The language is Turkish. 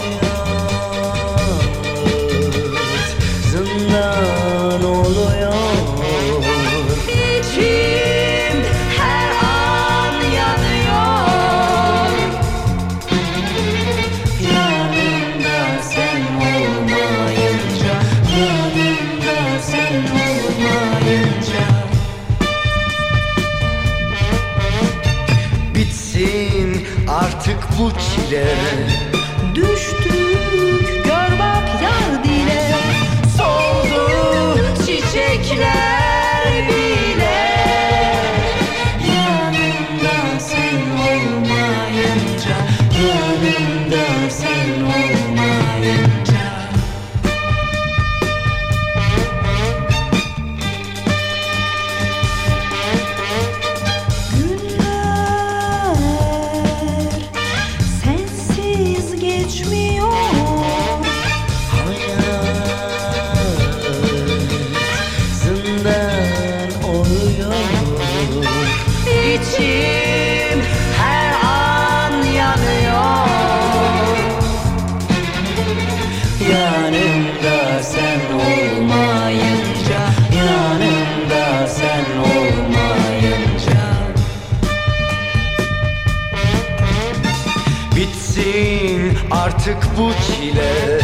hayat zindan oluyor İçim her an yanıyor. Yanımda sen olmayınca Yanımda sen olmayınca. Bitsin artık bu çile. Düştüm oluyor İçim her an yanıyor. Yanımda sen olmayınca Yanımda sen olmayınca. Bitsin artık bu çile